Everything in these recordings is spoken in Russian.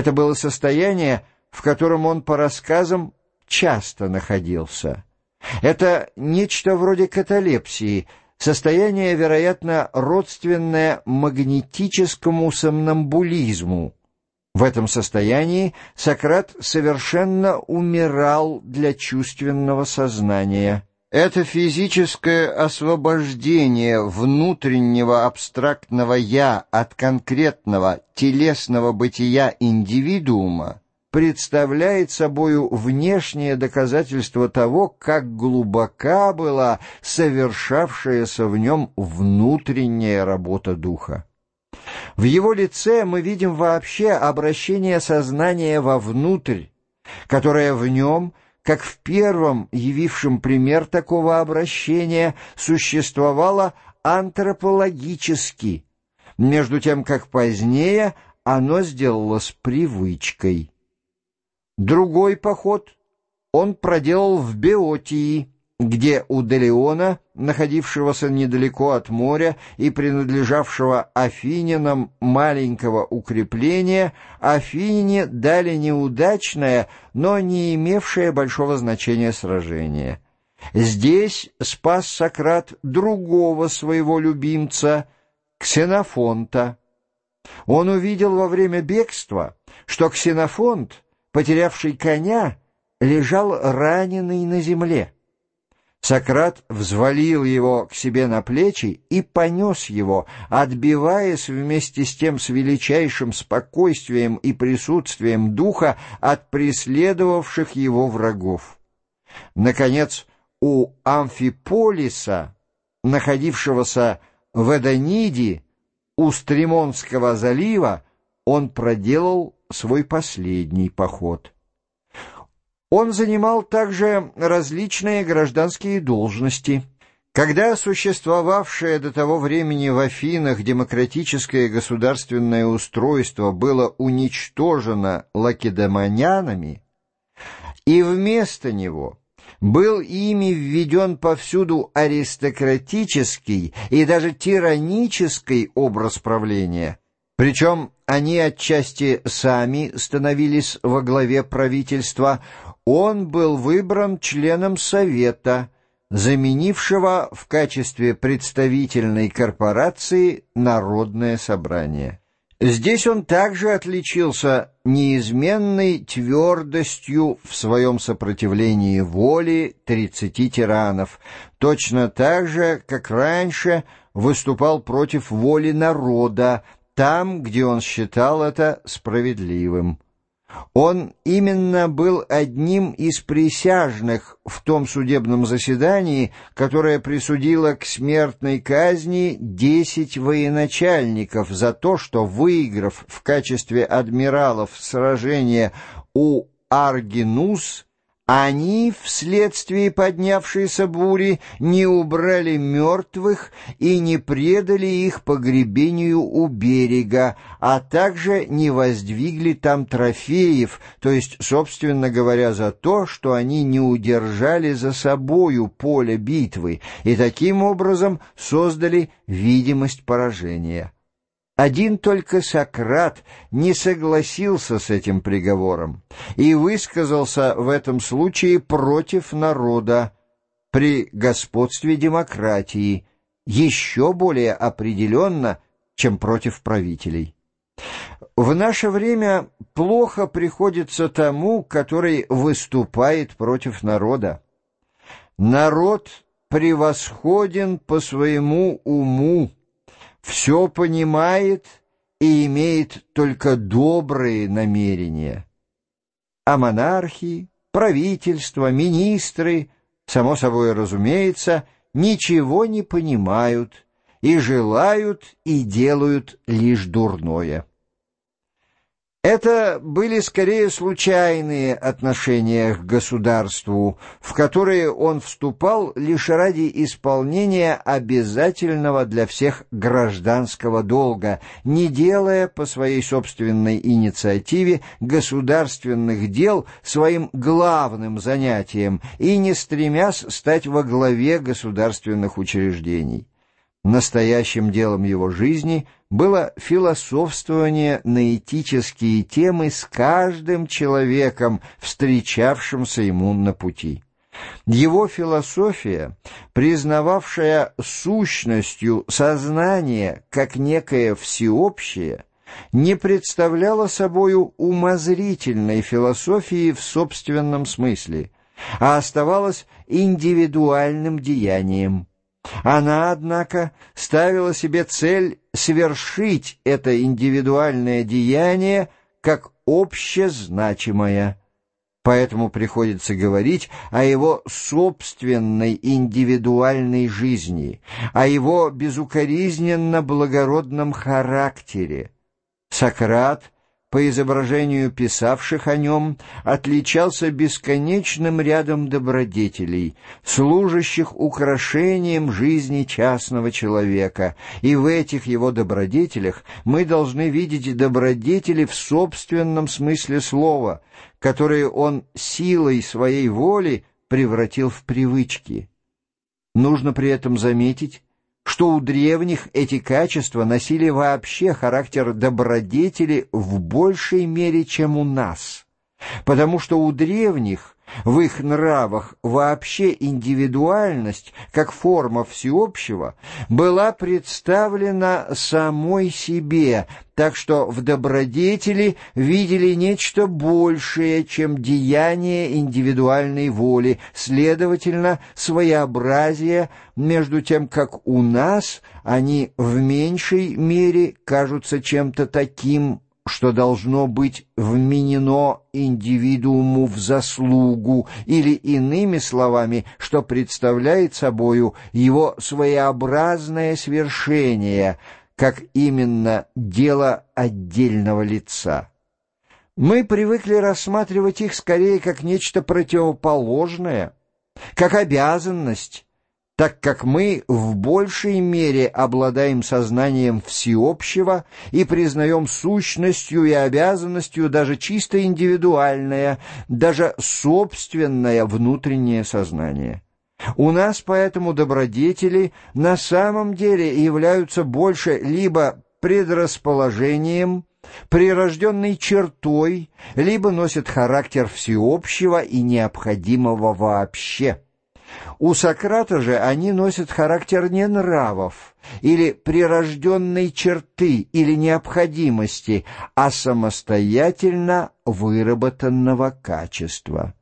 Это было состояние, в котором он, по рассказам, часто находился. Это нечто вроде каталепсии, состояние, вероятно, родственное магнетическому сомнамбулизму. В этом состоянии Сократ совершенно умирал для чувственного сознания. Это физическое освобождение внутреннего абстрактного «я» от конкретного телесного бытия индивидуума представляет собою внешнее доказательство того, как глубока была совершавшаяся в нем внутренняя работа духа. В его лице мы видим вообще обращение сознания вовнутрь, которое в нем, как в первом явившем пример такого обращения, существовало антропологически, между тем как позднее оно сделалось привычкой. Другой поход он проделал в Беотии, где у Делеона, находившегося недалеко от моря и принадлежавшего Афининам маленького укрепления, Афине дали неудачное, но не имевшее большого значения сражение. Здесь спас Сократ другого своего любимца, Ксенофонта. Он увидел во время бегства, что Ксенофонт, потерявший коня, лежал раненый на земле. Сократ взвалил его к себе на плечи и понес его, отбиваясь вместе с тем с величайшим спокойствием и присутствием духа от преследовавших его врагов. Наконец, у Амфиполиса, находившегося в Эдониде, у Стремонского залива, он проделал свой последний поход. Он занимал также различные гражданские должности. Когда существовавшее до того времени в Афинах демократическое государственное устройство было уничтожено лакедемонянами, и вместо него был ими введен повсюду аристократический и даже тиранический образ правления, причем они отчасти сами становились во главе правительства, он был выбран членом Совета, заменившего в качестве представительной корпорации Народное собрание. Здесь он также отличился неизменной твердостью в своем сопротивлении воли тридцати тиранов, точно так же, как раньше выступал против воли народа, там, где он считал это справедливым. Он именно был одним из присяжных в том судебном заседании, которое присудило к смертной казни десять военачальников за то, что, выиграв в качестве адмиралов сражение у Аргинус, они, вследствие поднявшейся бури, не убрали мертвых и не предали их погребению у берега, а также не воздвигли там трофеев, то есть, собственно говоря, за то, что они не удержали за собою поле битвы и таким образом создали видимость поражения. Один только Сократ не согласился с этим приговором и высказался в этом случае против народа при господстве демократии, еще более определенно, чем против правителей. В наше время плохо приходится тому, который выступает против народа. Народ превосходен по своему уму, все понимает и имеет только добрые намерения. А монархии, правительства, министры, само собой разумеется, ничего не понимают и желают и делают лишь дурное. Это были скорее случайные отношения к государству, в которые он вступал лишь ради исполнения обязательного для всех гражданского долга, не делая по своей собственной инициативе государственных дел своим главным занятием и не стремясь стать во главе государственных учреждений. Настоящим делом его жизни было философствование на этические темы с каждым человеком, встречавшимся ему на пути. Его философия, признававшая сущностью сознание как некое всеобщее, не представляла собою умозрительной философии в собственном смысле, а оставалась индивидуальным деянием. Она, однако, ставила себе цель совершить это индивидуальное деяние как общезначимое. Поэтому приходится говорить о его собственной индивидуальной жизни, о его безукоризненно благородном характере. Сократ, по изображению писавших о нем, отличался бесконечным рядом добродетелей, служащих украшением жизни частного человека, и в этих его добродетелях мы должны видеть добродетели в собственном смысле слова, которые он силой своей воли превратил в привычки. Нужно при этом заметить, что у древних эти качества носили вообще характер добродетели в большей мере, чем у нас, потому что у древних в их нравах вообще индивидуальность, как форма всеобщего, была представлена самой себе, так что в добродетели видели нечто большее, чем деяние индивидуальной воли, следовательно, своеобразие, между тем, как у нас они в меньшей мере кажутся чем-то таким, что должно быть вменено индивидууму в заслугу, или иными словами, что представляет собою его своеобразное свершение, как именно дело отдельного лица. Мы привыкли рассматривать их скорее как нечто противоположное, как обязанность, так как мы в большей мере обладаем сознанием всеобщего и признаем сущностью и обязанностью даже чисто индивидуальное, даже собственное внутреннее сознание. У нас поэтому добродетели на самом деле являются больше либо предрасположением, прирожденной чертой, либо носят характер всеобщего и необходимого вообще. У Сократа же они носят характер не нравов или прирожденной черты или необходимости, а самостоятельно выработанного качества.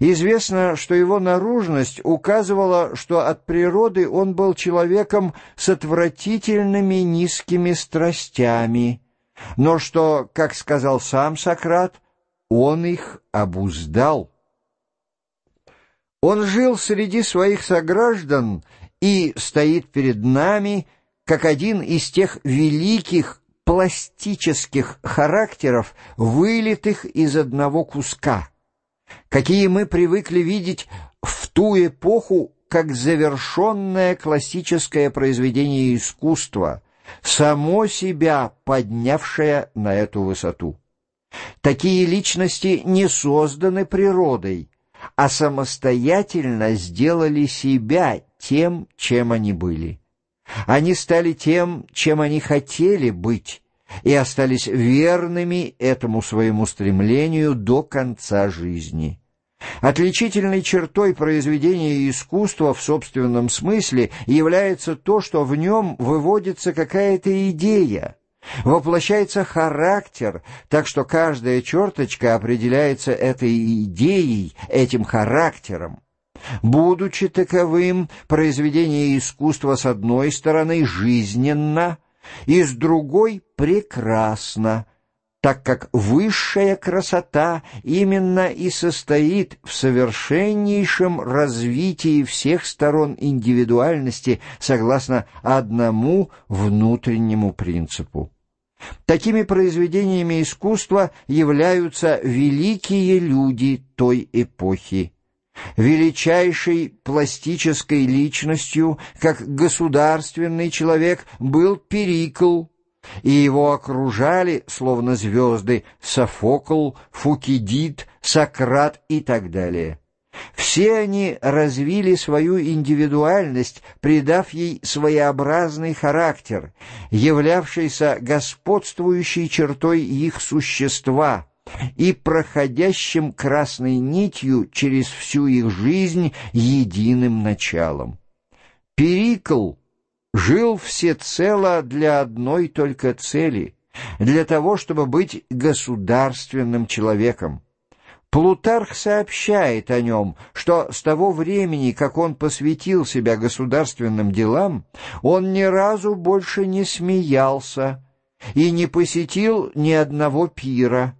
Известно, что его наружность указывала, что от природы он был человеком с отвратительными низкими страстями, но что, как сказал сам Сократ, он их обуздал. Он жил среди своих сограждан и стоит перед нами как один из тех великих пластических характеров, вылитых из одного куска, какие мы привыкли видеть в ту эпоху как завершенное классическое произведение искусства, само себя поднявшее на эту высоту. Такие личности не созданы природой, а самостоятельно сделали себя тем, чем они были. Они стали тем, чем они хотели быть, и остались верными этому своему стремлению до конца жизни. Отличительной чертой произведения искусства в собственном смысле является то, что в нем выводится какая-то идея, Воплощается характер, так что каждая черточка определяется этой идеей, этим характером. Будучи таковым, произведение искусства с одной стороны жизненно, и с другой прекрасно, так как высшая красота именно и состоит в совершеннейшем развитии всех сторон индивидуальности согласно одному внутреннему принципу. Такими произведениями искусства являются великие люди той эпохи. Величайшей пластической личностью, как государственный человек, был Перикл, и его окружали, словно звезды, Софокл, Фукидид, Сократ и так далее. Все они развили свою индивидуальность, придав ей своеобразный характер, являвшийся господствующей чертой их существа и проходящим красной нитью через всю их жизнь единым началом. Перикл жил всецело для одной только цели — для того, чтобы быть государственным человеком. Плутарх сообщает о нем, что с того времени, как он посвятил себя государственным делам, он ни разу больше не смеялся и не посетил ни одного пира,